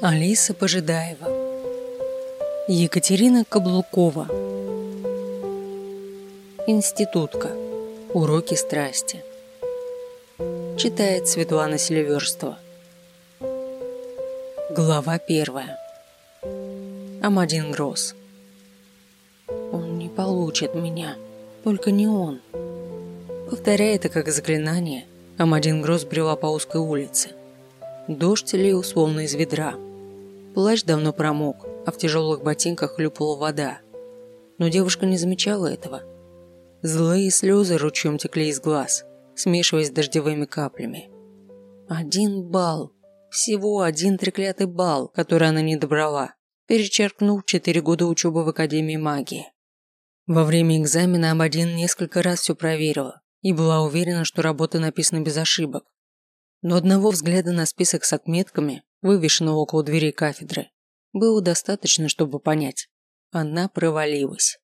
Алиса Пожидаева Екатерина Каблукова Институтка. Уроки страсти. Читает Светлана Селиверстова. Глава первая. Амадин Гросс. Он не получит меня, только не он. Повторяя это как заклинание, Амадин Гросс брела по узкой улице. Дождь лил словно из ведра – Плащ давно промок, а в тяжелых ботинках хлюпала вода. Но девушка не замечала этого. Злые слезы ручьем текли из глаз, смешиваясь с дождевыми каплями. Один балл. Всего один треклятый балл, который она не добрала, перечеркнув четыре года учебы в Академии магии. Во время экзамена Амадин несколько раз все проверила и была уверена, что работа написана без ошибок. Но одного взгляда на список с отметками вывешенного около дверей кафедры, было достаточно, чтобы понять. Она провалилась.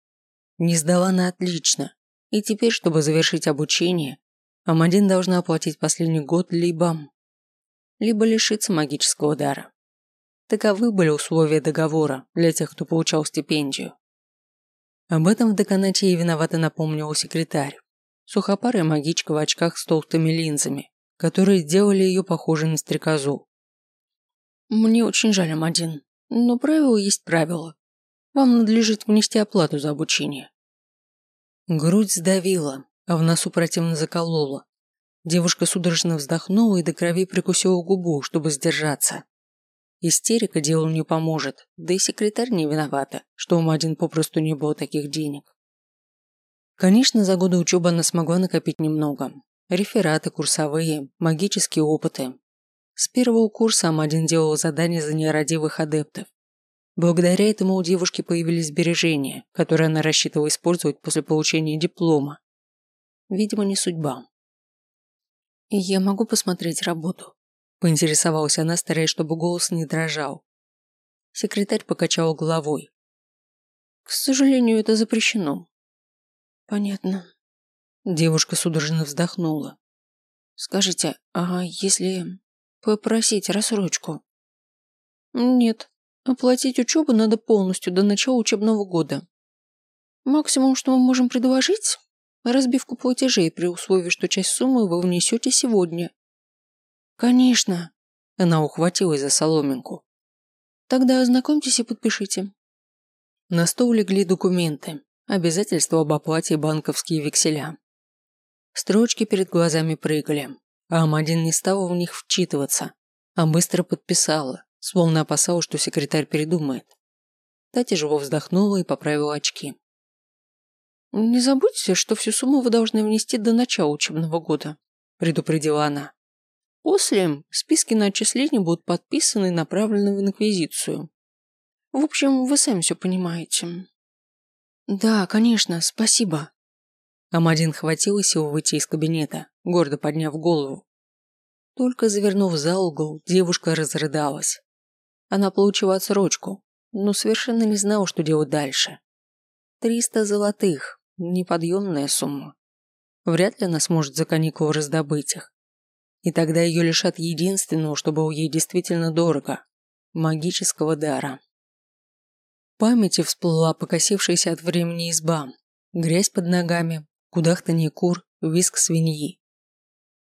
Не сдала на отлично. И теперь, чтобы завершить обучение, Амадин должна оплатить последний год либо... либо лишиться магического дара. Таковы были условия договора для тех, кто получал стипендию. Об этом в деканате ей виновато напомнил секретарь. Сухопарая магичка в очках с толстыми линзами, которые сделали ее похожей на стрекозу. Мне очень жаль, Амадин, но правило есть правило. Вам надлежит внести оплату за обучение. Грудь сдавила, а в носу противно заколола. Девушка судорожно вздохнула и до крови прикусила губу, чтобы сдержаться. Истерика делу не поможет, да и секретарь не виновата, что у Мадин попросту не было таких денег. Конечно, за годы учебы она смогла накопить немного. Рефераты, курсовые, магические опыты, с первого курса Амадин делал задания за нерадивых адептов. Благодаря этому у девушки появились сбережения, которые она рассчитывала использовать после получения диплома. Видимо, не судьба. «И я могу посмотреть работу?» – поинтересовалась она, стараясь, чтобы голос не дрожал. Секретарь покачал головой. «К сожалению, это запрещено». «Понятно». Девушка судорожно вздохнула. «Скажите, а если Попросить рассрочку. Нет. Оплатить учебу надо полностью до начала учебного года. Максимум, что мы можем предложить, разбивку платежей при условии, что часть суммы вы внесете сегодня. Конечно. Она ухватилась за соломинку. Тогда ознакомьтесь и подпишите. На стол легли документы, обязательства об оплате и банковские векселя. Строчки перед глазами прыгали а Амадин не стала в них вчитываться, а быстро подписала, словно опасалась, что секретарь передумает. Та тяжело вздохнула и поправила очки. «Не забудьте, что всю сумму вы должны внести до начала учебного года», предупредила она. «После списки на отчисления будут подписаны и направлены в инквизицию. В общем, вы сами все понимаете». «Да, конечно, спасибо», Амадин хватило сил выйти из кабинета, гордо подняв голову. Только завернув за угол, девушка разрыдалась. Она получила отсрочку, но совершенно не знала, что делать дальше. Триста золотых – неподъемная сумма. Вряд ли она сможет за каникулы раздобыть их. И тогда ее лишат единственного, что было ей действительно дорого – магического дара. В памяти всплыла покосившаяся от времени изба, грязь под ногами, кудахтанье кур, виск свиньи.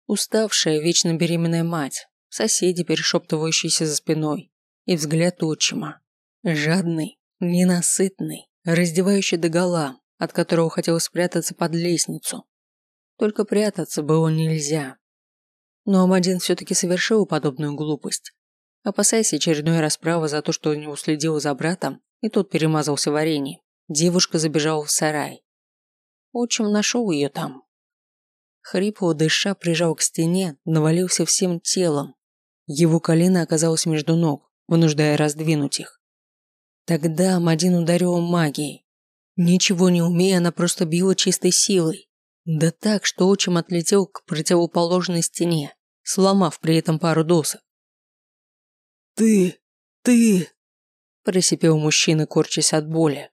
Уставшая, вечно беременная мать, соседи, перешептывающиеся за спиной, и взгляд отчима. Жадный, ненасытный, раздевающий догола, от которого хотелось спрятаться под лестницу. Только прятаться было нельзя. Но Амадин все-таки совершил подобную глупость. Опасаясь очередной расправы за то, что не уследил за братом, и тот перемазался вареньем, девушка забежала в сарай. Отчим нашел ее там. Хрипло дыша прижал к стене, навалился всем телом. Его колено оказалось между ног, вынуждая раздвинуть их. Тогда Мадин ударил магией. Ничего не умея, она просто била чистой силой. Да так, что отчим отлетел к противоположной стене, сломав при этом пару досок. «Ты! Ты!» – просипел мужчина, корчась от боли.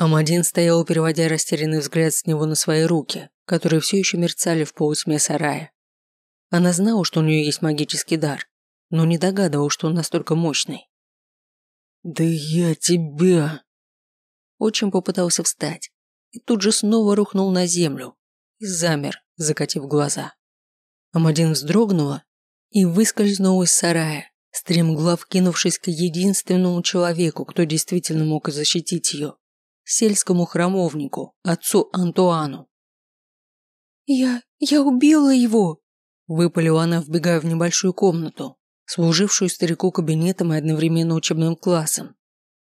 Амадин стоял, переводя растерянный взгляд с него на свои руки, которые все еще мерцали в полутьме сарая. Она знала, что у нее есть магический дар, но не догадывалась, что он настолько мощный. «Да я тебя...» Отчим попытался встать и тут же снова рухнул на землю и замер, закатив глаза. Амадин вздрогнула и выскользнула из сарая, стремглав кинувшись к единственному человеку, кто действительно мог защитить ее, сельскому храмовнику, отцу Антуану. «Я... я убила его!» выпалила она, вбегая в небольшую комнату, служившую старику кабинетом и одновременно учебным классом.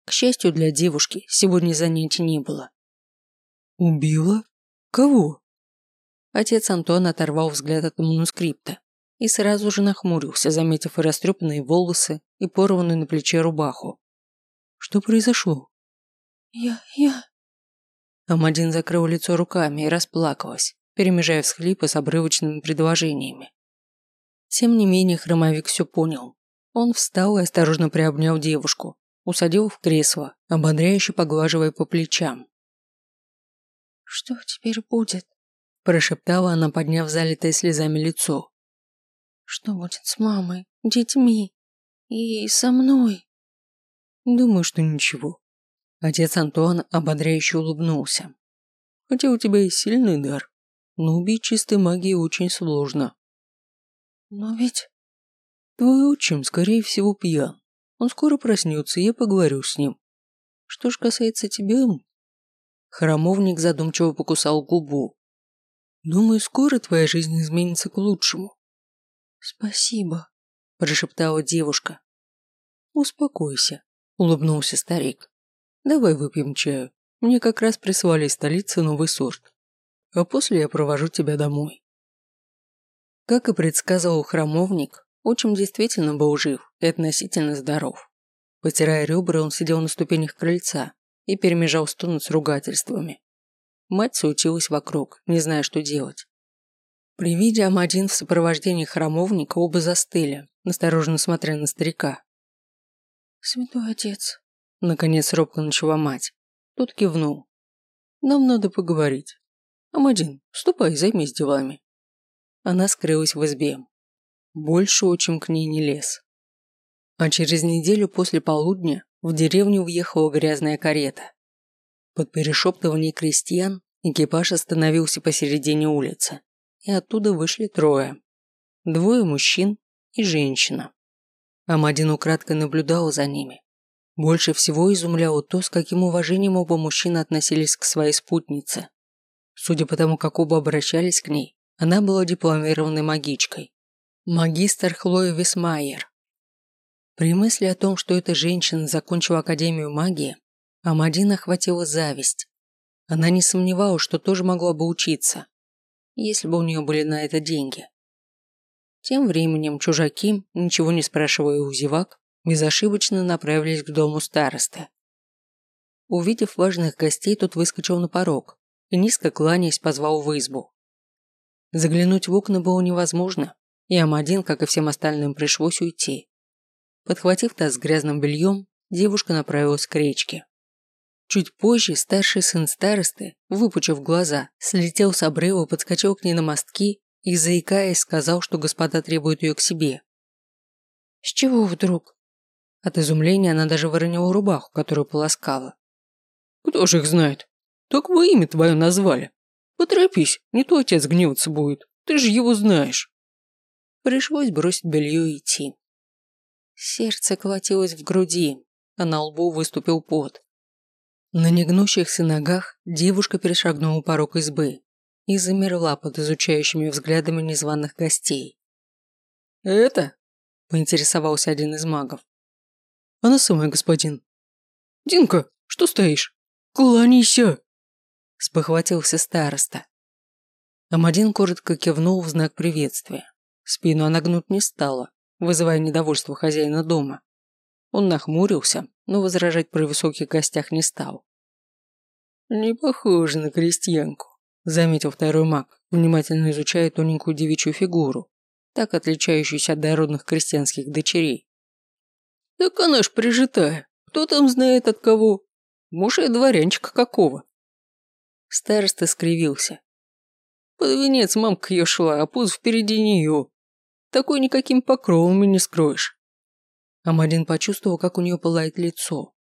К счастью для девушки, сегодня занятий не было. «Убила? Кого?» Отец Антон оторвал взгляд от манускрипта и сразу же нахмурился, заметив и растрепанные волосы, и порванную на плече рубаху. «Что произошло?» «Я... я...» Амадин закрыл лицо руками и расплакалась, перемежая всхлипы с обрывочными предложениями. Тем не менее, хромовик все понял. Он встал и осторожно приобнял девушку, усадил в кресло, ободряюще поглаживая по плечам. «Что теперь будет?» – прошептала она, подняв залитое слезами лицо. «Что будет с мамой, детьми и со мной?» «Думаю, что ничего». Отец Антуан ободряюще улыбнулся. «Хотя у тебя есть сильный дар, но убить чистой магией очень сложно. Но ведь... Твой отчим, скорее всего, пьян. Он скоро проснется, и я поговорю с ним. Что ж касается тебя... Храмовник задумчиво покусал губу. Думаю, скоро твоя жизнь изменится к лучшему. Спасибо, прошептала девушка. Успокойся, улыбнулся старик. Давай выпьем чаю. Мне как раз прислали из столицы новый сорт. А после я провожу тебя домой. Как и предсказывал храмовник, отчим действительно был жив и относительно здоров. Потирая ребра, он сидел на ступенях крыльца и перемежал стоны с ругательствами. Мать суетилась вокруг, не зная, что делать. При виде Амадин в сопровождении храмовника оба застыли, настороженно смотря на старика. «Святой отец», — наконец робко начала мать. Тут кивнул. «Нам надо поговорить. Амадин, ступай, займись делами». Она скрылась в избе. Больше отчим к ней не лез. А через неделю после полудня в деревню въехала грязная карета. Под перешептывание крестьян экипаж остановился посередине улицы, и оттуда вышли трое. Двое мужчин и женщина. Амадин украдкой наблюдал за ними. Больше всего изумляло то, с каким уважением оба мужчины относились к своей спутнице. Судя по тому, как оба обращались к ней, она была дипломированной магичкой. Магистр Хлоя Висмайер. При мысли о том, что эта женщина закончила Академию магии, Амадина охватила зависть. Она не сомневалась, что тоже могла бы учиться, если бы у нее были на это деньги. Тем временем чужаки, ничего не спрашивая у зевак, безошибочно направились к дому старосты. Увидев важных гостей, тот выскочил на порог и, низко кланяясь, позвал в избу. Заглянуть в окна было невозможно, и Амадин, как и всем остальным, пришлось уйти. Подхватив таз с грязным бельем, девушка направилась к речке. Чуть позже старший сын старосты, выпучив глаза, слетел с обрыва, подскочил к ней на мостки и, заикаясь, сказал, что господа требуют ее к себе. «С чего вдруг?» От изумления она даже выронила рубаху, которую полоскала. «Кто же их знает? Так вы имя твое назвали. Поторопись, не то отец гневаться будет. Ты же его знаешь. Пришлось бросить белье и идти. Сердце колотилось в груди, а на лбу выступил пот. На негнущихся ногах девушка перешагнула порог избы и замерла под изучающими взглядами незваных гостей. «Это?» – поинтересовался один из магов. «Она самая, господин». «Динка, что стоишь? Кланяйся!» спохватился староста. Амадин коротко кивнул в знак приветствия. Спину она гнуть не стала, вызывая недовольство хозяина дома. Он нахмурился, но возражать при высоких гостях не стал. «Не похоже на крестьянку», – заметил второй маг, внимательно изучая тоненькую девичью фигуру, так отличающуюся от дородных крестьянских дочерей. «Так она ж прижитая. Кто там знает от кого? Может, и дворянчика какого?» Староста скривился. Под венец мамка ее шла, а пуз впереди нее. Такой никаким покровом и не скроешь. Амадин почувствовал, как у нее пылает лицо.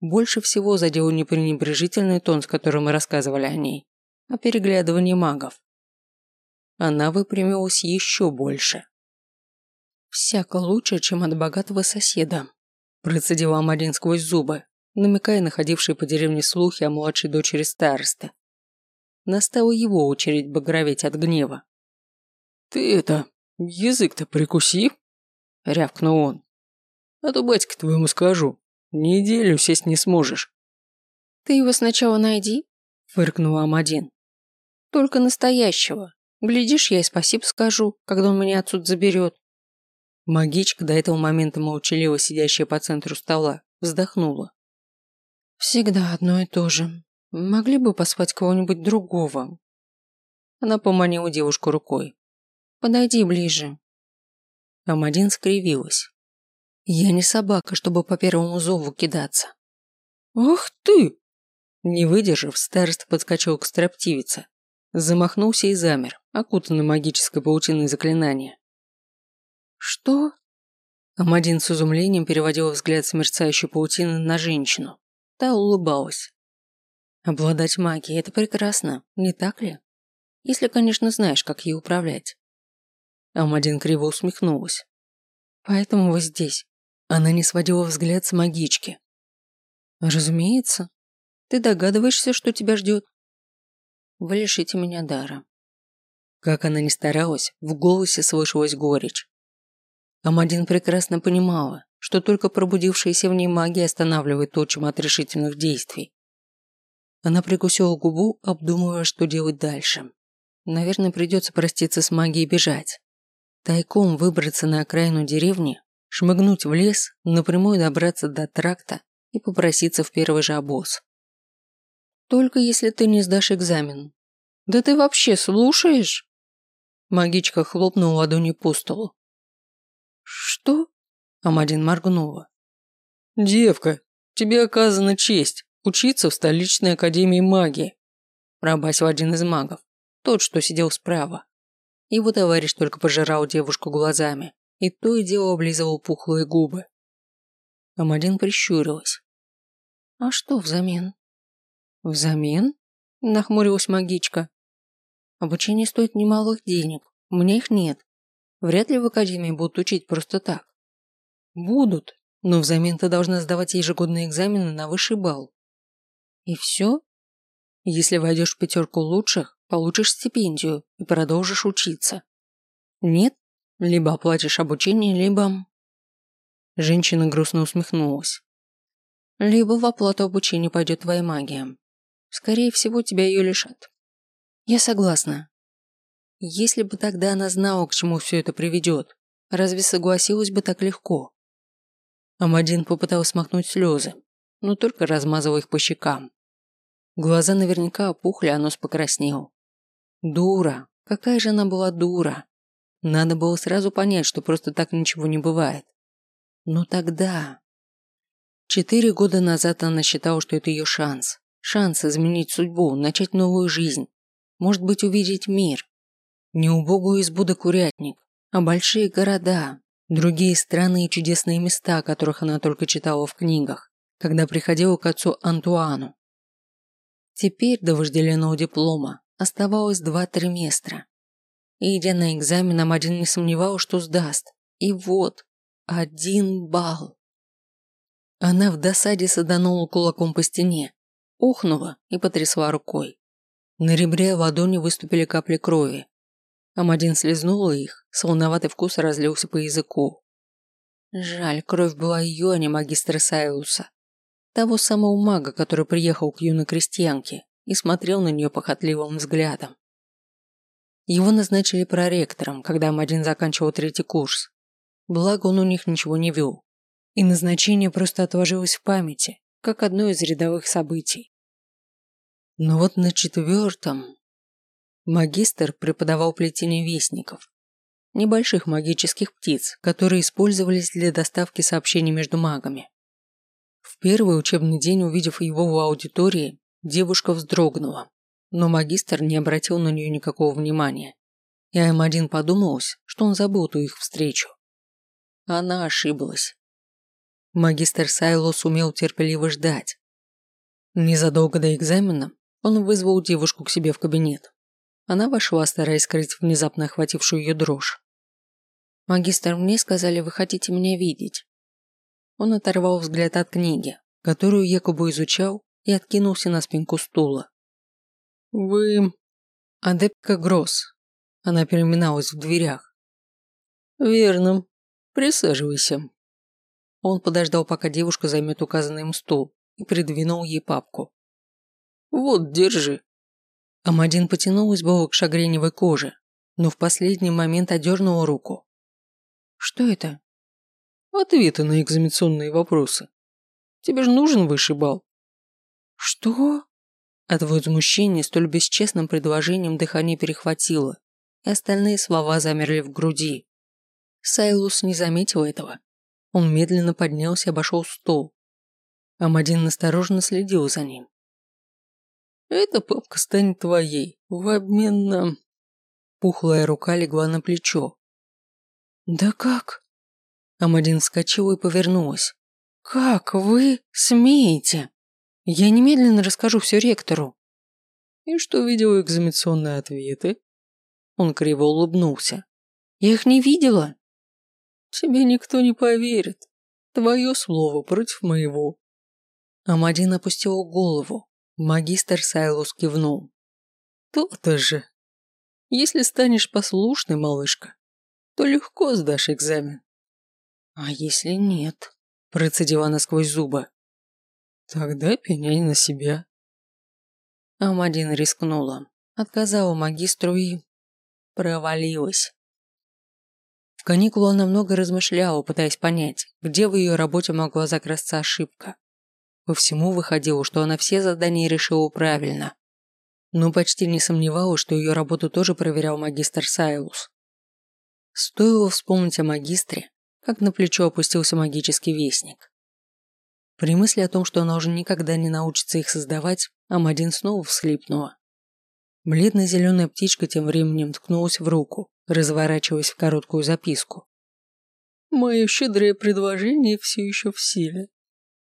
Больше всего задел не тон, с которым мы рассказывали о ней, а переглядывание магов. Она выпрямилась еще больше. «Всяко лучше, чем от богатого соседа», – процедил Амадин сквозь зубы, намекая на ходившие по деревне слухи о младшей дочери старосты. Настала его очередь багроветь от гнева. «Ты это, язык-то прикуси!» – рявкнул он. «А то батьке твоему скажу, неделю сесть не сможешь». «Ты его сначала найди», – фыркнула Амадин. «Только настоящего. Глядишь, я и спасибо скажу, когда он меня отсюда заберет». Магичка, до этого момента молчаливо сидящая по центру стола, вздохнула. «Всегда одно и то же. Могли бы позвать кого-нибудь другого?» Она поманила девушку рукой. «Подойди ближе». Амадин скривилась. «Я не собака, чтобы по первому зову кидаться». «Ах ты!» Не выдержав, староста подскочил к строптивице. Замахнулся и замер, окутанный магической паутиной заклинания. «Что?» Амадин с изумлением переводил взгляд с мерцающей паутины на женщину. Та улыбалась. Обладать магией – это прекрасно, не так ли? Если, конечно, знаешь, как ей управлять. Амадин криво усмехнулась. Поэтому вы здесь. Она не сводила взгляд с магички. Разумеется. Ты догадываешься, что тебя ждет? Вы лишите меня дара. Как она ни старалась, в голосе слышалась горечь. Амадин прекрасно понимала, что только пробудившаяся в ней магия останавливает отчима от решительных действий. Она прикусила губу, обдумывая, что делать дальше. Наверное, придется проститься с магией и бежать. Тайком выбраться на окраину деревни, шмыгнуть в лес, напрямую добраться до тракта и попроситься в первый же обоз. Только если ты не сдашь экзамен. Да ты вообще слушаешь? Магичка хлопнула ладонью по столу. Что? Амадин моргнула. «Девка, тебе оказана честь учиться в столичной академии магии», пробасил один из магов, тот, что сидел справа. Его товарищ только пожирал девушку глазами и то и дело облизывал пухлые губы. Амадин прищурилась. «А что взамен?» «Взамен?» – нахмурилась магичка. «Обучение стоит немалых денег, мне их нет. Вряд ли в академии будут учить просто так. Будут, но взамен ты должна сдавать ежегодные экзамены на высший балл. И все? Если войдешь в пятерку лучших, получишь стипендию и продолжишь учиться. Нет? Либо оплатишь обучение, либо... Женщина грустно усмехнулась. Либо в оплату обучения пойдет твоя магия. Скорее всего, тебя ее лишат. Я согласна. Если бы тогда она знала, к чему все это приведет, разве согласилась бы так легко? Амадин попытался смахнуть слезы, но только размазывал их по щекам. Глаза наверняка опухли, а нос покраснел. Дура. Какая же она была дура. Надо было сразу понять, что просто так ничего не бывает. Но тогда... Четыре года назад она считала, что это ее шанс. Шанс изменить судьбу, начать новую жизнь. Может быть, увидеть мир. Не убогую избу да курятник, а большие города, Другие страны и чудесные места, о которых она только читала в книгах, когда приходила к отцу Антуану. Теперь до вожделенного диплома оставалось два триместра. И идя на экзамен, Амадин не сомневался, что сдаст. И вот, один балл. Она в досаде саданула кулаком по стене, ухнула и потрясла рукой. На ребре ладони выступили капли крови, Амадин слезнула их, солоноватый вкус разлился по языку. Жаль, кровь была ее, а не магистра Сайуса. Того самого мага, который приехал к юной крестьянке и смотрел на нее похотливым взглядом. Его назначили проректором, когда Амадин заканчивал третий курс. Благо он у них ничего не вел. И назначение просто отложилось в памяти, как одно из рядовых событий. Но вот на четвертом Магистр преподавал плетение вестников, небольших магических птиц, которые использовались для доставки сообщений между магами. В первый учебный день, увидев его в аудитории, девушка вздрогнула, но магистр не обратил на нее никакого внимания. И М1 подумалось, что он забыл ту их встречу. Она ошиблась. магистр Сайло сумел терпеливо ждать. Незадолго до экзамена он вызвал девушку к себе в кабинет. Она вошла, стараясь скрыть внезапно охватившую ее дрожь. «Магистр, мне сказали, вы хотите меня видеть». Он оторвал взгляд от книги, которую якобы изучал, и откинулся на спинку стула. «Вы...» «Адепка Гросс». Она переминалась в дверях. «Верно. Присаживайся». Он подождал, пока девушка займет указанный им стул, и придвинул ей папку. «Вот, держи». Амадин потянулась было к шагреневой коже, но в последний момент одернула руку. «Что это?» «Ответы на экзаменационные вопросы. Тебе же нужен высший балл». «Что?» От возмущения столь бесчестным предложением дыхание перехватило, и остальные слова замерли в груди. Сайлус не заметил этого. Он медленно поднялся и обошел стол. Амадин осторожно следил за ним. «Эта папка станет твоей в обмен на...» Пухлая рука легла на плечо. «Да как?» Амадин вскочила и повернулась. «Как вы смеете?» Я немедленно расскажу все ректору. И что видел экзаменационные ответы? Он криво улыбнулся. Я их не видела. Тебе никто не поверит. Твое слово против моего. Амадин опустил голову. Магистр Сайлус кивнул. То-то же. Если станешь послушной, малышка, то легко сдашь экзамен. А если нет? Процедила она сквозь зубы. Тогда пеняй на себя. Амадин рискнула, отказала магистру и... провалилась. В каникулу она много размышляла, пытаясь понять, где в ее работе могла закрасться ошибка. По всему выходило, что она все задания решила правильно. Но почти не сомневалась, что ее работу тоже проверял магистр Сайлус. Стоило вспомнить о магистре, как на плечо опустился магический вестник. При мысли о том, что она уже никогда не научится их создавать, Амадин снова всхлипнула. Бледно-зеленая птичка тем временем ткнулась в руку, разворачиваясь в короткую записку. «Мое щедрое предложение все еще в силе.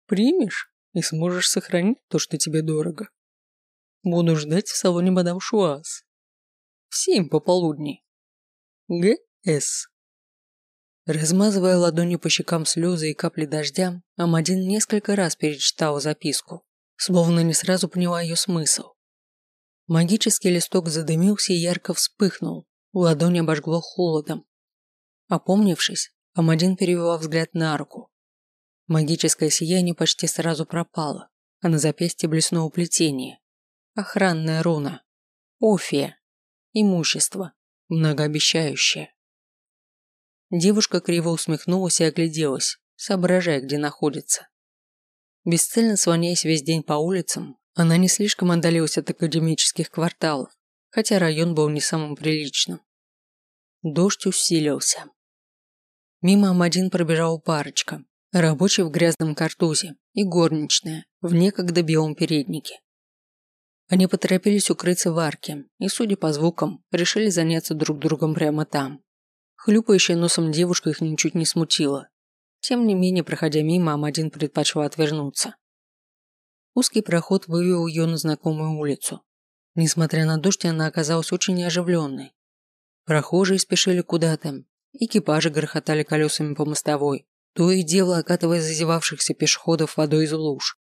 Примешь и сможешь сохранить то, что тебе дорого. Буду ждать в салоне мадам Шуаз. В семь пополудни. Г.С. Размазывая ладонью по щекам слезы и капли дождя, Амадин несколько раз перечитал записку, словно не сразу поняла ее смысл. Магический листок задымился и ярко вспыхнул, ладонь обожгло холодом. Опомнившись, Амадин перевела взгляд на руку. Магическое сияние почти сразу пропало, а на запястье блеснуло плетение. Охранная руна. Офия. Имущество. Многообещающее. Девушка криво усмехнулась и огляделась, соображая, где находится. Бесцельно слоняясь весь день по улицам, она не слишком отдалилась от академических кварталов, хотя район был не самым приличным. Дождь усилился. Мимо Амадин пробежала парочка, рабочий в грязном картузе и горничная в некогда белом переднике. Они поторопились укрыться в арке и, судя по звукам, решили заняться друг другом прямо там. Хлюпающая носом девушка их ничуть не смутила. Тем не менее, проходя мимо, Амадин предпочла отвернуться. Узкий проход вывел ее на знакомую улицу. Несмотря на дождь, она оказалась очень оживленной. Прохожие спешили куда-то, экипажи грохотали колесами по мостовой, то и дело окатывая зазевавшихся пешеходов водой из луж.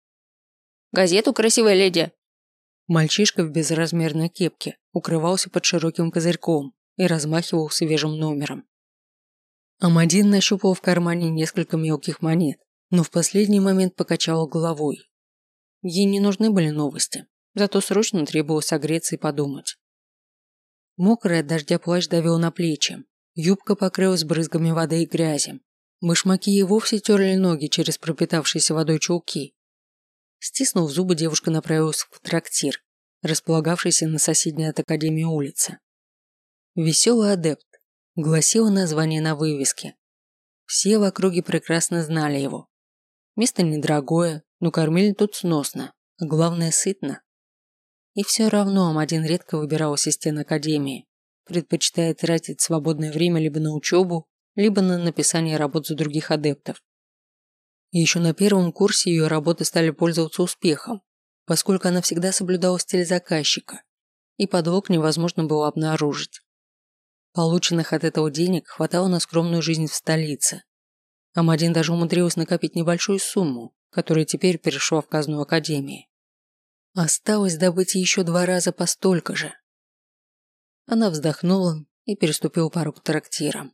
«Газету, красивая леди!» Мальчишка в безразмерной кепке укрывался под широким козырьком и размахивал свежим номером. Амадин нащупал в кармане несколько мелких монет, но в последний момент покачал головой. Ей не нужны были новости, зато срочно требовалось согреться и подумать. Мокрый от дождя плащ давил на плечи, юбка покрылась брызгами воды и грязи, башмаки и вовсе терли ноги через пропитавшиеся водой чулки. Стиснув зубы, девушка направилась в трактир, располагавшийся на соседней от Академии улице. «Веселый адепт», – гласило название на вывеске. Все в округе прекрасно знали его. Место недорогое, но кормили тут сносно, а главное сытно. И все равно Амадин редко выбирался из стен Академии, предпочитая тратить свободное время либо на учебу, либо на написание работ за других адептов. Еще на первом курсе ее работы стали пользоваться успехом, поскольку она всегда соблюдала стиль заказчика, и подлог невозможно было обнаружить. Полученных от этого денег хватало на скромную жизнь в столице. Амадин даже умудрилась накопить небольшую сумму, которая теперь перешла в казну Академии. Осталось добыть еще два раза по столько же. Она вздохнула и переступила порог трактира.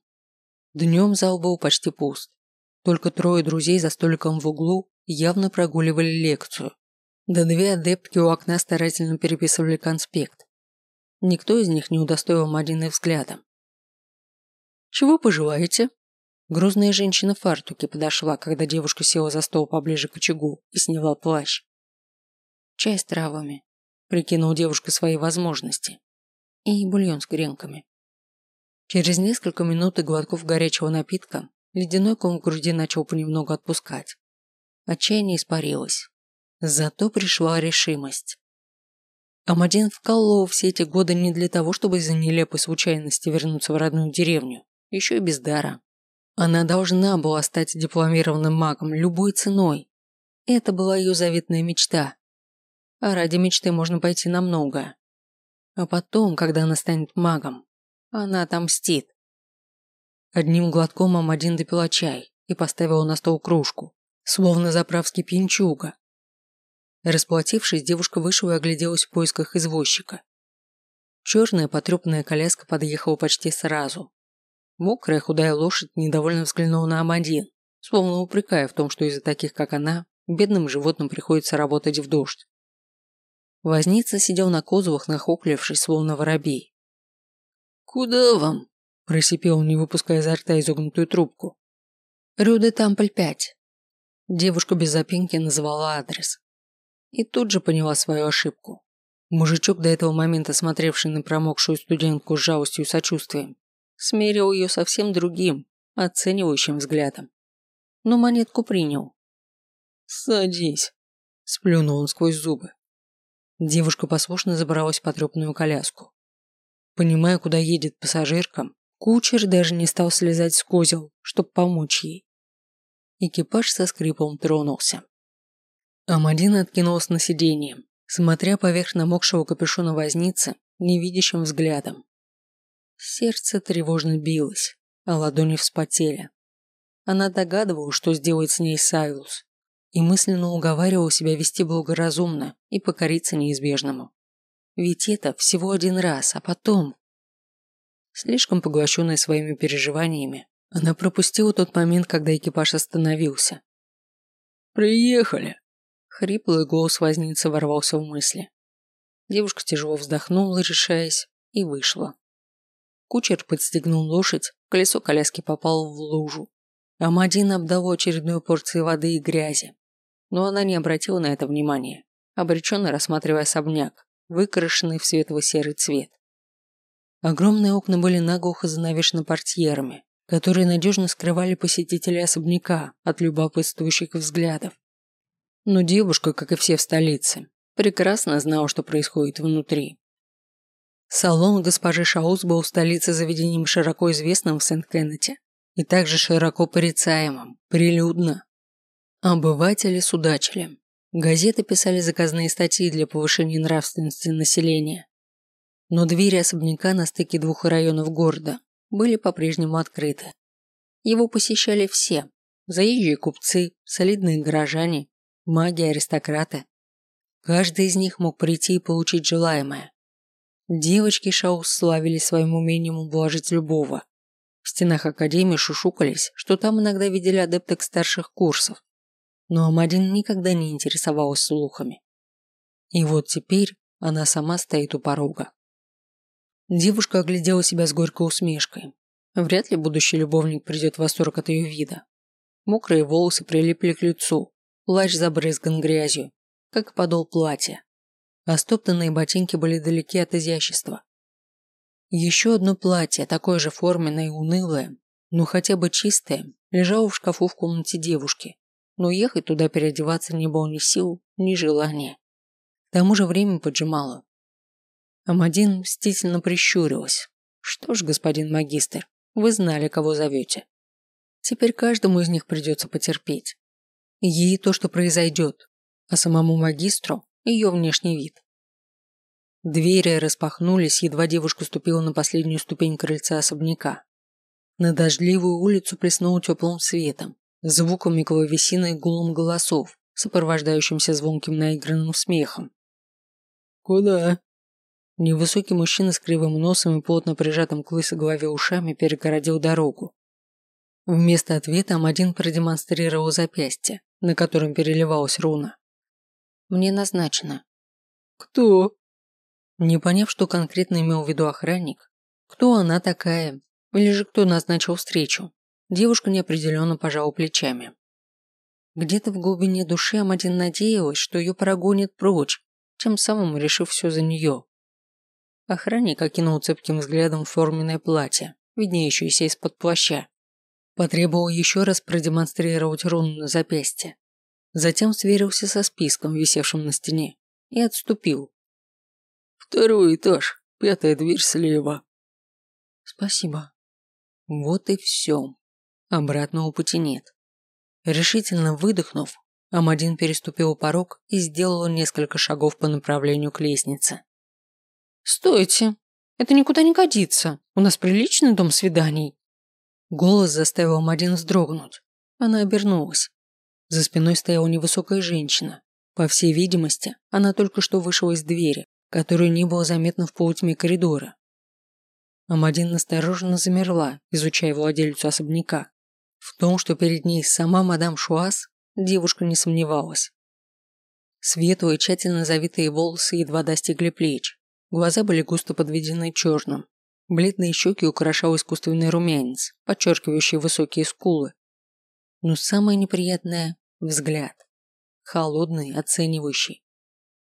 Днем зал был почти пуст. Только трое друзей за столиком в углу явно прогуливали лекцию. Да две адептки у окна старательно переписывали конспект. Никто из них не удостоил Мадины взглядом. «Чего пожелаете?» Грузная женщина в фартуке подошла, когда девушка села за стол поближе к очагу и сняла плащ. «Чай с травами», – прикинула девушка свои возможности. «И бульон с гренками». Через несколько минут и глотков горячего напитка ледяной ком в груди начал понемногу отпускать. Отчаяние испарилось. Зато пришла решимость. Амадин вкалывал все эти годы не для того, чтобы из-за нелепой случайности вернуться в родную деревню, еще и без дара. Она должна была стать дипломированным магом любой ценой. Это была ее заветная мечта. А ради мечты можно пойти на многое. А потом, когда она станет магом, она отомстит. Одним глотком Амадин допила чай и поставила на стол кружку, словно заправский пьянчуга. Расплатившись, девушка вышла и огляделась в поисках извозчика. Черная потрепанная коляска подъехала почти сразу. Мокрая худая лошадь недовольно взглянула на Амадин, словно упрекая в том, что из-за таких, как она, бедным животным приходится работать в дождь. Возница сидел на козлах, нахохлившись, словно воробей. «Куда вам?» Просипел, не выпуская изо рта изогнутую трубку. Рюде Тампль 5. Девушка без запинки назвала адрес. И тут же поняла свою ошибку. Мужичок, до этого момента смотревший на промокшую студентку с жалостью и сочувствием, смерил ее совсем другим, оценивающим взглядом. Но монетку принял. «Садись», – сплюнул он сквозь зубы. Девушка послушно забралась в потрепанную коляску. Понимая, куда едет пассажирка, Кучер даже не стал слезать с козел, чтобы помочь ей. Экипаж со скрипом тронулся. Амадин откинулся на сиденье, смотря поверх намокшего капюшона возницы невидящим взглядом. Сердце тревожно билось, а ладони вспотели. Она догадывалась, что сделает с ней Сайлус, и мысленно уговаривала себя вести благоразумно и покориться неизбежному. Ведь это всего один раз, а потом Слишком поглощенная своими переживаниями, она пропустила тот момент, когда экипаж остановился. «Приехали!» Хриплый голос возницы ворвался в мысли. Девушка тяжело вздохнула, решаясь, и вышла. Кучер подстегнул лошадь, колесо коляски попало в лужу. Амадин обдала очередную порцию воды и грязи. Но она не обратила на это внимания, обреченно рассматривая особняк, выкрашенный в светло-серый цвет. Огромные окна были наглухо занавешены портьерами, которые надежно скрывали посетителей особняка от любопытствующих взглядов. Но девушка, как и все в столице, прекрасно знала, что происходит внутри. Салон госпожи Шаус был в столице заведением широко известным в Сент-Кеннете и также широко порицаемым, прилюдно. Обыватели судачили. Газеты писали заказные статьи для повышения нравственности населения, но двери особняка на стыке двух районов города были по-прежнему открыты. Его посещали все – заезжие купцы, солидные горожане, маги-аристократы. Каждый из них мог прийти и получить желаемое. Девочки Шаус славились своим умением ублажить любого. В стенах академии шушукались, что там иногда видели адепток старших курсов. Но Амадин никогда не интересовалась слухами. И вот теперь она сама стоит у порога. Девушка оглядела себя с горькой усмешкой. Вряд ли будущий любовник придет в восторг от ее вида. Мокрые волосы прилипли к лицу, плащ забрызган грязью, как подол платья. А стоптанные ботинки были далеки от изящества. Еще одно платье, такое же форменное и унылое, но хотя бы чистое, лежало в шкафу в комнате девушки, но ехать туда переодеваться не было ни сил, ни желания. К тому же время поджимало, Амадин мстительно прищурилась. Что ж, господин магистр, вы знали, кого зовете. Теперь каждому из них придется потерпеть. Ей то, что произойдет, а самому магистру ее внешний вид. Двери распахнулись, едва девушка ступила на последнюю ступень крыльца особняка. На дождливую улицу плеснул теплым светом, звуком клавесина и гулом голосов, сопровождающимся звонким наигранным смехом. «Куда?» Невысокий мужчина с кривым носом и плотно прижатым к лысой голове ушами перегородил дорогу. Вместо ответа Амадин продемонстрировал запястье, на котором переливалась руна. «Мне назначено». «Кто?» Не поняв, что конкретно имел в виду охранник, кто она такая, или же кто назначил встречу, девушка неопределенно пожала плечами. Где-то в глубине души Амадин надеялась, что ее прогонят прочь, тем самым решив все за нее. Охранник окинул цепким взглядом форменное платье, виднеющееся из-под плаща. Потребовал еще раз продемонстрировать руну на запястье. Затем сверился со списком, висевшим на стене, и отступил. «Второй этаж, пятая дверь слева». «Спасибо». Вот и все. Обратного пути нет. Решительно выдохнув, Амадин переступил порог и сделал несколько шагов по направлению к лестнице. «Стойте! Это никуда не годится. У нас приличный дом свиданий». Голос заставил Амадин вздрогнуть. Она обернулась. За спиной стояла невысокая женщина. По всей видимости, она только что вышла из двери, которую не было заметно в полутьме коридора. Амадин настороженно замерла, изучая владельцу особняка. В том, что перед ней сама мадам Шуас, девушка не сомневалась. Светлые, тщательно завитые волосы едва достигли плеч. Глаза были густо подведены черным. Бледные щеки украшал искусственный румянец, подчеркивающий высокие скулы. Но самое неприятное – взгляд. Холодный, оценивающий.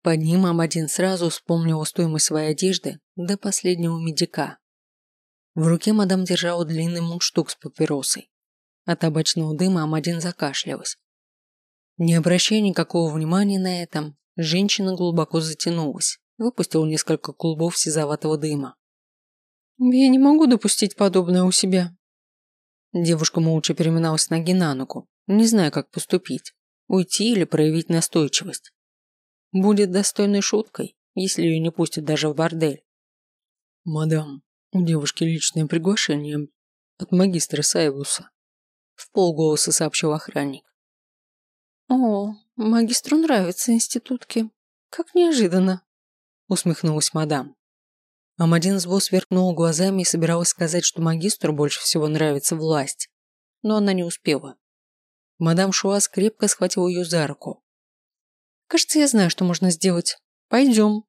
Под ним Амадин сразу вспомнил стоимость своей одежды до последнего медика. В руке мадам держала длинный мундштук с папиросой. От табачного дыма Амадин закашлялась. Не обращая никакого внимания на это, женщина глубоко затянулась, выпустила несколько клубов сизоватого дыма. «Я не могу допустить подобное у себя». Девушка молча переминалась с ноги на ногу, не зная, как поступить, уйти или проявить настойчивость. Будет достойной шуткой, если ее не пустят даже в бордель. «Мадам, у девушки личное приглашение от магистра Сайвуса. В полголоса сообщил охранник. О, магистру нравятся институтки. Как неожиданно. Усмехнулась мадам. Амадин зло сверкнула глазами и собиралась сказать, что магистру больше всего нравится власть. Но она не успела. Мадам Шуас крепко схватила ее за руку. «Кажется, я знаю, что можно сделать. Пойдем».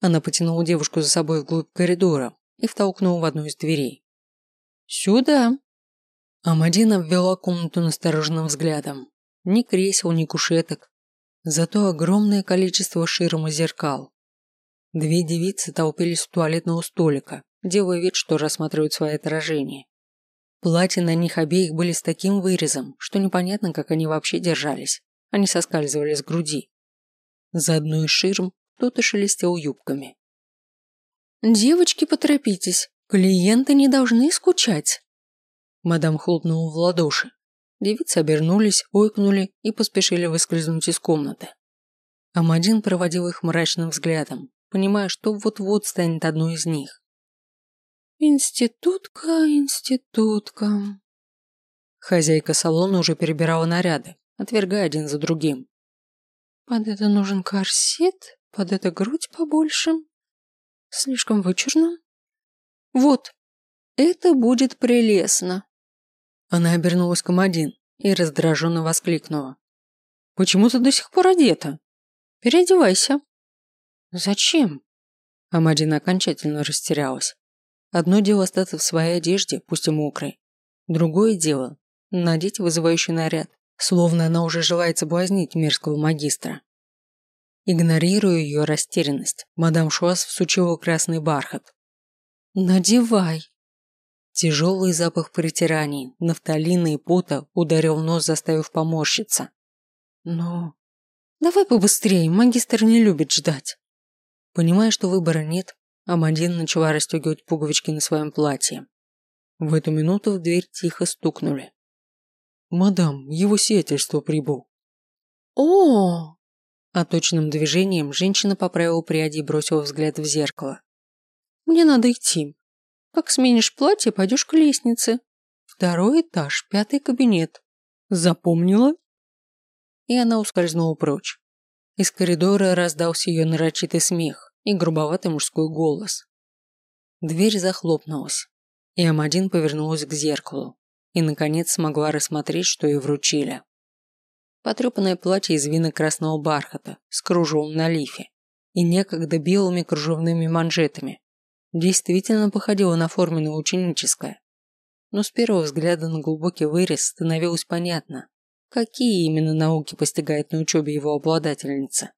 Она потянула девушку за собой вглубь коридора, и втолкнул в одну из дверей. «Сюда!» Амадина ввела комнату настороженным взглядом. Ни кресел, ни кушеток. Зато огромное количество ширм и зеркал. Две девицы толпились у туалетного столика, делая вид, что рассматривают свои отражения. Платья на них обеих были с таким вырезом, что непонятно, как они вообще держались. Они соскальзывали с груди. За одной из ширм кто-то шелестел юбками. «Девочки, поторопитесь, клиенты не должны скучать!» Мадам хлопнула в ладоши. Девицы обернулись, ойкнули и поспешили выскользнуть из комнаты. Амадин проводил их мрачным взглядом, понимая, что вот-вот станет одной из них. «Институтка, институтка...» Хозяйка салона уже перебирала наряды, отвергая один за другим. «Под это нужен корсет, под это грудь побольше, Слишком вычурно? Вот, это будет прелестно. Она обернулась к Амадин и раздраженно воскликнула. Почему ты до сих пор одета? Переодевайся. Зачем? Амадин окончательно растерялась. Одно дело остаться в своей одежде, пусть и мокрой. Другое дело – надеть вызывающий наряд, словно она уже желает соблазнить мерзкого магистра. Игнорируя ее растерянность, мадам Шуас всучила красный бархат. «Надевай!» Тяжелый запах притираний, нафталина и пота ударил нос, заставив поморщиться. «Но...» «Давай побыстрее, магистр не любит ждать». Понимая, что выбора нет, Амандин начала расстегивать пуговички на своем платье. В эту минуту в дверь тихо стукнули. «Мадам, его сиятельство прибыл», О! А точным движением женщина поправила пряди и бросила взгляд в зеркало. Мне надо идти. Как сменишь платье, пойдешь к лестнице. Второй этаж, пятый кабинет. Запомнила? И она ускользнула прочь. Из коридора раздался ее нарочитый смех и грубоватый мужской голос. Дверь захлопнулась, и Амадин повернулась к зеркалу и, наконец, смогла рассмотреть, что ей вручили. Потрепанное платье из вины красного бархата с кружевом на лифе и некогда белыми кружевными манжетами действительно походило на форменное ученическое. Но с первого взгляда на глубокий вырез становилось понятно, какие именно науки постигает на учебе его обладательница.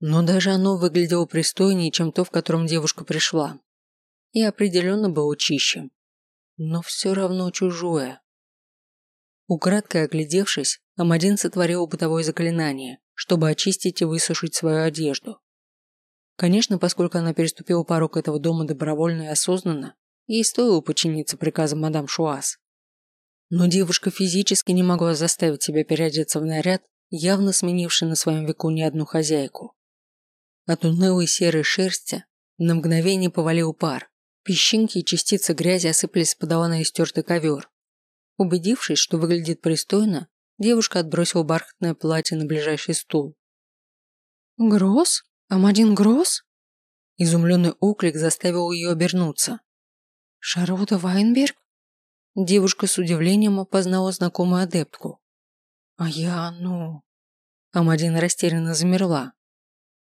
Но даже оно выглядело пристойнее, чем то, в котором девушка пришла. И определенно было чище. Но все равно чужое. Украдкой оглядевшись, Амадин сотворил бытовое заклинание, чтобы очистить и высушить свою одежду. Конечно, поскольку она переступила порог этого дома добровольно и осознанно, ей стоило подчиниться приказам мадам Шуас. Но девушка физически не могла заставить себя переодеться в наряд, явно сменивший на своем веку не одну хозяйку. От унылой серой шерсти на мгновение повалил пар. Песчинки и частицы грязи осыпались подала на истертый ковер. Убедившись, что выглядит пристойно, девушка отбросила бархатное платье на ближайший стул. «Гросс? Амадин Гросс?» Изумленный оклик заставил ее обернуться. «Шарлотта Вайнберг?» Девушка с удивлением опознала знакомую адептку. А я, ну... Амадина растерянно замерла.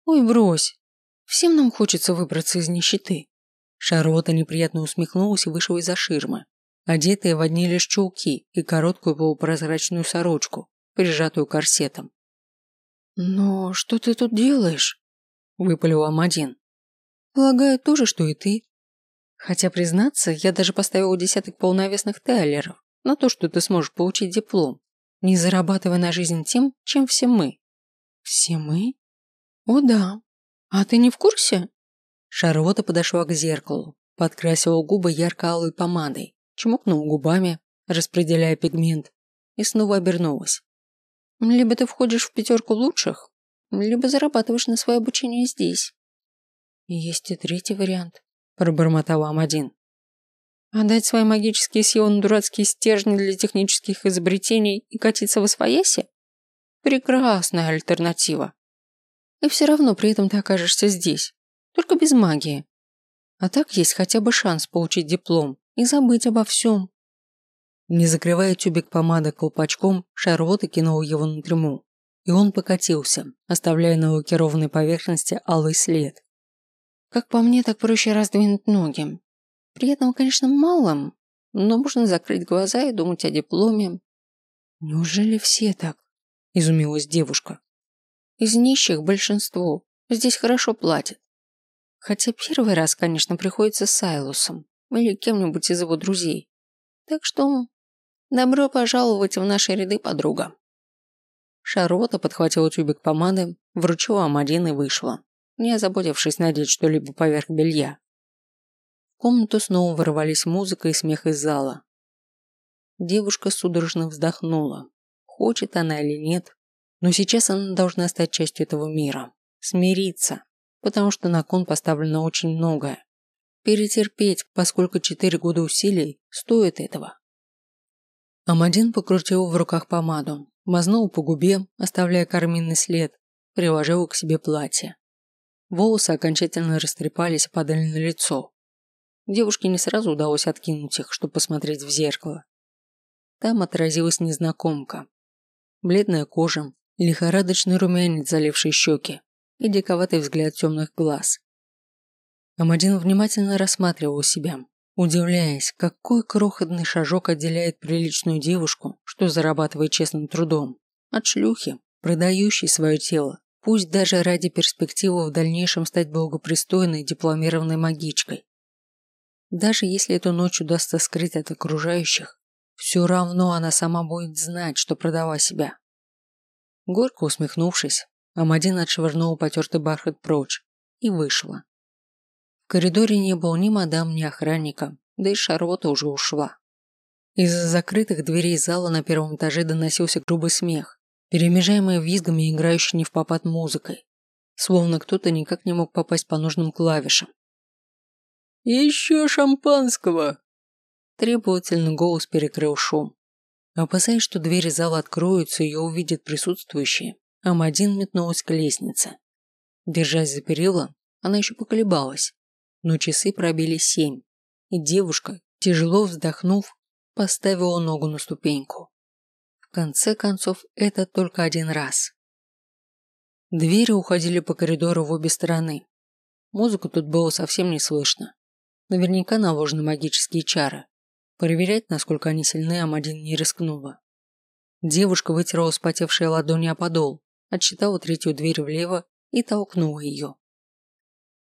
Ой, брось. Всем нам хочется выбраться из нищеты. Шарлотта неприятно усмехнулась и вышла из-за ширмы, одетая в одни лишь чулки и короткую полупрозрачную сорочку, прижатую корсетом. «Но что ты тут делаешь?» – выпалил Амадин. «Полагаю, то же, что и ты. Хотя, признаться, я даже поставила десяток полновесных тайлеров на то, что ты сможешь получить диплом, не зарабатывая на жизнь тем, чем все мы. Все мы? О да. А ты не в курсе? Шарлотта подошла к зеркалу, подкрасила губы ярко-алой помадой, чмокнула губами, распределяя пигмент, и снова обернулась. Либо ты входишь в пятерку лучших, либо зарабатываешь на свое обучение здесь. Есть и третий вариант пробормотал Амадин. Отдать свои магические силы на дурацкие стержни для технических изобретений и катиться в освояси? Прекрасная альтернатива. И все равно при этом ты окажешься здесь, только без магии. А так есть хотя бы шанс получить диплом и забыть обо всем. Не закрывая тюбик помады колпачком, Шарлотта кинула его на трюму, и он покатился, оставляя на лакированной поверхности алый след. Как по мне, так проще раздвинуть ноги. При этом, конечно, малым, но можно закрыть глаза и думать о дипломе. Неужели все так? Изумилась девушка. Из нищих большинство. Здесь хорошо платят. Хотя первый раз, конечно, приходится с Сайлусом или кем-нибудь из его друзей. Так что добро пожаловать в наши ряды, подруга. Шарлотта подхватила тюбик помады, вручила Амадин и вышла не озаботившись надеть что-либо поверх белья. В комнату снова ворвались музыка и смех из зала. Девушка судорожно вздохнула. Хочет она или нет, но сейчас она должна стать частью этого мира. Смириться, потому что на кон поставлено очень многое. Перетерпеть, поскольку четыре года усилий стоит этого. Амадин покрутил в руках помаду, мазнул по губе, оставляя карминный след, приложил к себе платье. Волосы окончательно растрепались и падали на лицо. Девушке не сразу удалось откинуть их, чтобы посмотреть в зеркало. Там отразилась незнакомка. Бледная кожа, лихорадочный румянец, заливший щеки, и диковатый взгляд темных глаз. Амадин внимательно рассматривал себя, удивляясь, какой крохотный шажок отделяет приличную девушку, что зарабатывает честным трудом, от шлюхи, продающей свое тело пусть даже ради перспективы в дальнейшем стать благопристойной дипломированной магичкой. Даже если эту ночь удастся скрыть от окружающих, все равно она сама будет знать, что продала себя. Горько усмехнувшись, Амадин отшвырнул потертый бархат прочь и вышла. В коридоре не было ни мадам, ни охранника, да и Шарлотта уже ушла. Из-за закрытых дверей зала на первом этаже доносился грубый смех, перемежаемая визгами и играющей не в попад музыкой, словно кто-то никак не мог попасть по нужным клавишам. «Еще шампанского!» Требовательный голос перекрыл шум. Опасаясь, что двери зала откроются и ее увидят присутствующие, Амадин метнулась к лестнице. Держась за перила, она еще поколебалась, но часы пробили семь, и девушка, тяжело вздохнув, поставила ногу на ступеньку. В конце концов, это только один раз. Двери уходили по коридору в обе стороны. Музыку тут было совсем не слышно. Наверняка наложены магические чары. Проверять, насколько они сильны, Амадин не рискнула. Девушка вытерла вспотевшие ладони о подол, отсчитала третью дверь влево и толкнула ее.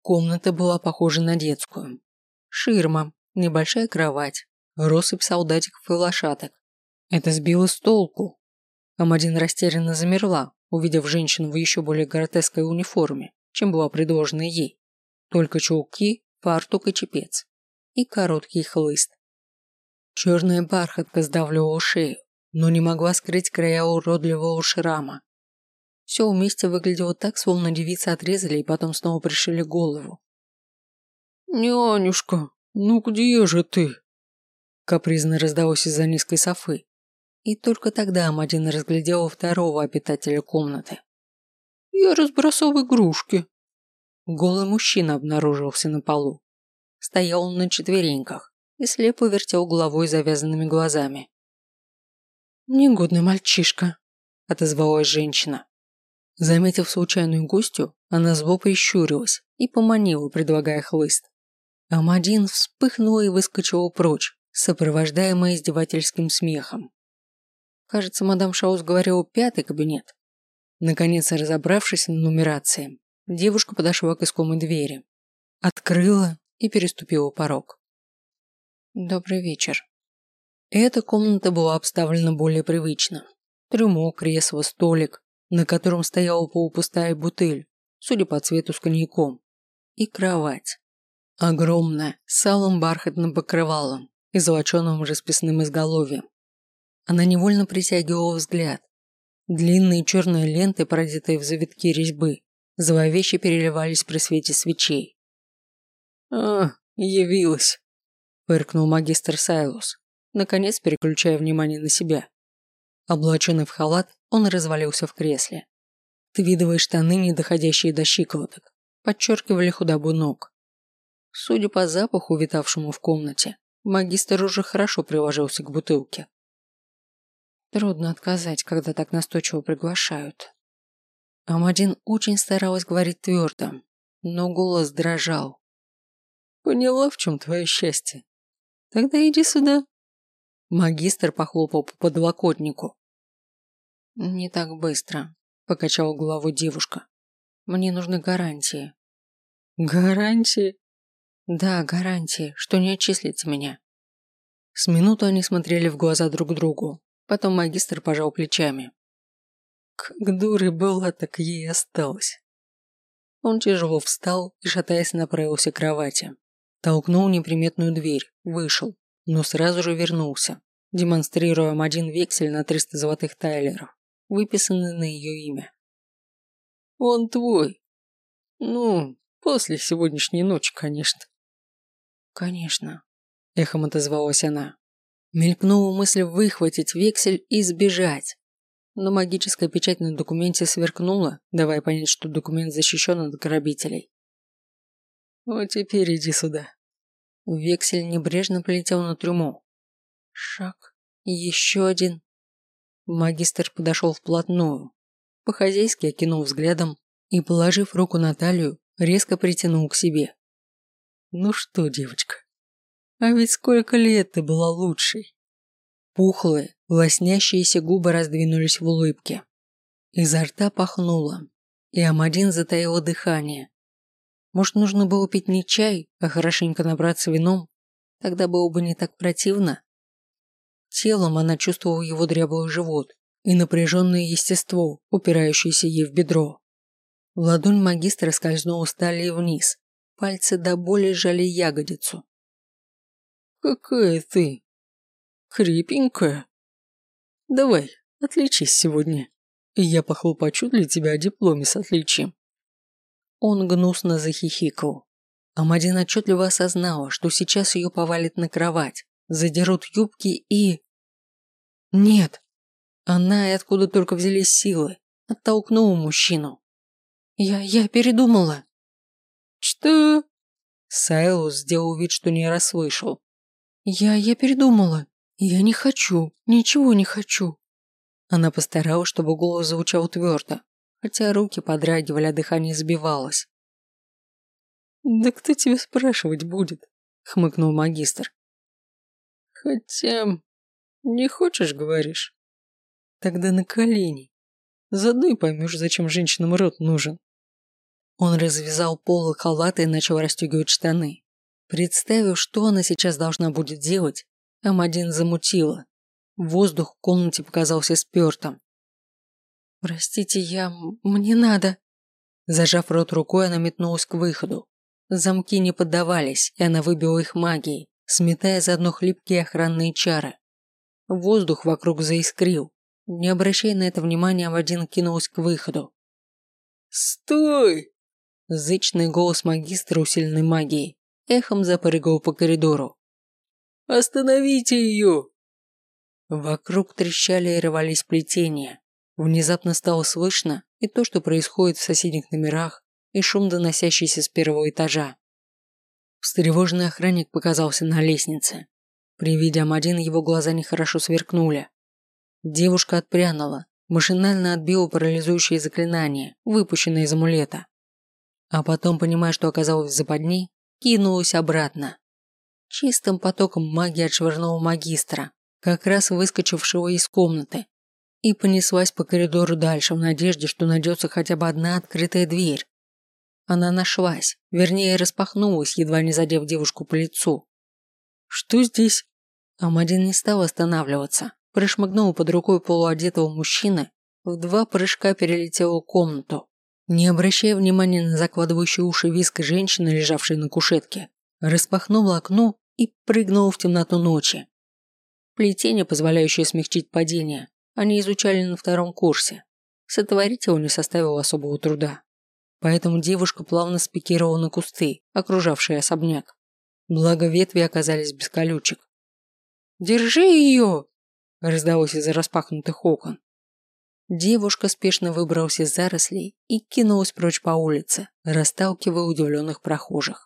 Комната была похожа на детскую. Ширма, небольшая кровать, россыпь солдатиков и лошадок. Это сбило с толку. Амадин растерянно замерла, увидев женщину в еще более гротеской униформе, чем была предложена ей. Только чулки, фартук и чепец. И короткий хлыст. Черная бархатка сдавливала шею, но не могла скрыть края уродливого шрама. Все вместе выглядело так, словно девицы отрезали и потом снова пришили голову. «Нянюшка, ну где же ты?» Капризно раздалось из-за низкой софы. И только тогда Амадин разглядела второго обитателя комнаты. «Я разбросал игрушки». Голый мужчина обнаружился на полу. Стоял он на четвереньках, и слепо вертел головой завязанными глазами. «Негодный мальчишка», – отозвалась женщина. Заметив случайную гостью, она зло прищурилась и поманила, предлагая хлыст. Амадин вспыхнула и выскочила прочь, сопровождаемая издевательским смехом. Кажется, мадам Шаус говорила пятый кабинет. Наконец, разобравшись на нумерации, девушка подошла к искомой двери, открыла и переступила порог. Добрый вечер. Эта комната была обставлена более привычно. Трюмо, кресло, столик, на котором стояла полупустая бутыль, судя по цвету с коньяком, и кровать. Огромная, с алым бархатным покрывалом и золоченым расписным изголовьем. Она невольно притягивала взгляд. Длинные черные ленты, продетые в завитки резьбы, зловеще переливались при свете свечей. «А, явилась!» Фыркнул магистр Сайлус, наконец переключая внимание на себя. Облаченный в халат, он развалился в кресле. Твидовые штаны, не доходящие до щиколоток, подчеркивали худобу ног. Судя по запаху, витавшему в комнате, магистр уже хорошо приложился к бутылке. Трудно отказать, когда так настойчиво приглашают. Амадин очень старалась говорить твердо, но голос дрожал. «Поняла, в чем твое счастье?» Тогда иди сюда. Магистр похлопал по подлокотнику. Не так быстро, покачала головой девушка. Мне нужны гарантии. Гарантии? Да, гарантии, что не отчислите меня. С минуту они смотрели в глаза друг другу. Потом магистр пожал плечами. Как дурой была, так ей и осталось. Он тяжело встал и, шатаясь, направился к кровати. Толкнул неприметную дверь, вышел, но сразу же вернулся, демонстрируя один вексель на 300 золотых тайлеров, выписанный на ее имя. «Он твой. Ну, после сегодняшней ночи, конечно». «Конечно», – эхом отозвалась она. Мелькнула мысль выхватить вексель и сбежать. Но магическая печать на документе сверкнула, давая понять, что документ защищен от грабителей. «Вот теперь иди сюда», Вексель небрежно полетел на трюмо. Шаг. Еще один. Магистр подошел вплотную. По-хозяйски окинул взглядом и, положив руку на талию, резко притянул к себе. «Ну что, девочка, а ведь сколько лет ты была лучшей!» Пухлые, лоснящиеся губы раздвинулись в улыбке. Изо рта пахнуло, и Амадин затаила дыхание, может, нужно было пить не чай, а хорошенько набраться вином? Тогда было бы не так противно. Телом она чувствовала его дряблый живот и напряженное естество, упирающееся ей в бедро. Ладонь магистра скользнула с талии вниз. Пальцы до боли сжали ягодицу. «Какая ты? Крепенькая. Давай, отличись сегодня. и я похлопочу для тебя о дипломе с отличием». Он гнусно захихикал. Амадин отчетливо осознала, что сейчас ее повалит на кровать, задерут юбки и... Нет. Она и откуда только взялись силы, оттолкнула мужчину. Я... я передумала. Что? Сайлус сделал вид, что не расслышал. Я... я передумала. Я не хочу, ничего не хочу. Она постаралась, чтобы голос звучал твердо, хотя руки подрагивали, а дыхание сбивалось. «Да кто тебя спрашивать будет?» – хмыкнул магистр. «Хотя... не хочешь, говоришь? Тогда на колени. Заодно и поймешь, зачем женщинам рот нужен». Он развязал полы халата и начал расстегивать штаны. Представив, что она сейчас должна будет делать, М1 замутила. Воздух в комнате показался спертым. «Простите, я... мне надо...» Зажав рот рукой, она метнулась к выходу. Замки не поддавались, и она выбила их магией, сметая заодно хлипкие охранные чары. Воздух вокруг заискрил. Не обращая на это внимания, Авадин кинулась к выходу. «Стой!» Зычный голос магистра усиленной магией эхом запрыгал по коридору. «Остановите ее!» Вокруг трещали и рвались плетения. Внезапно стало слышно и то, что происходит в соседних номерах, и шум, доносящийся с первого этажа. Встревоженный охранник показался на лестнице. При виде Амадин его глаза нехорошо сверкнули. Девушка отпрянула, машинально отбила парализующее заклинание, выпущенное из амулета. А потом, понимая, что оказалась в западни, кинулась обратно. Чистым потоком магии отшвырнула магистра, как раз выскочившего из комнаты, и понеслась по коридору дальше в надежде, что найдется хотя бы одна открытая дверь. Она нашлась, вернее распахнулась, едва не задев девушку по лицу. «Что здесь?» Амадин не стал останавливаться, прошмыгнул под рукой полуодетого мужчины, в два прыжка перелетел комнату. Не обращая внимания на закладывающие уши виск женщины, лежавшей на кушетке, распахнула окно и прыгнула в темноту ночи. Плетение, позволяющее смягчить падение, они изучали на втором курсе. Сотворить его не составило особого труда. Поэтому девушка плавно спикировала на кусты, окружавшие особняк. Благо ветви оказались без колючек. «Держи ее!» – раздалось из распахнутых окон. Девушка спешно выбралась из зарослей и кинулась прочь по улице, расталкивая удивленных прохожих.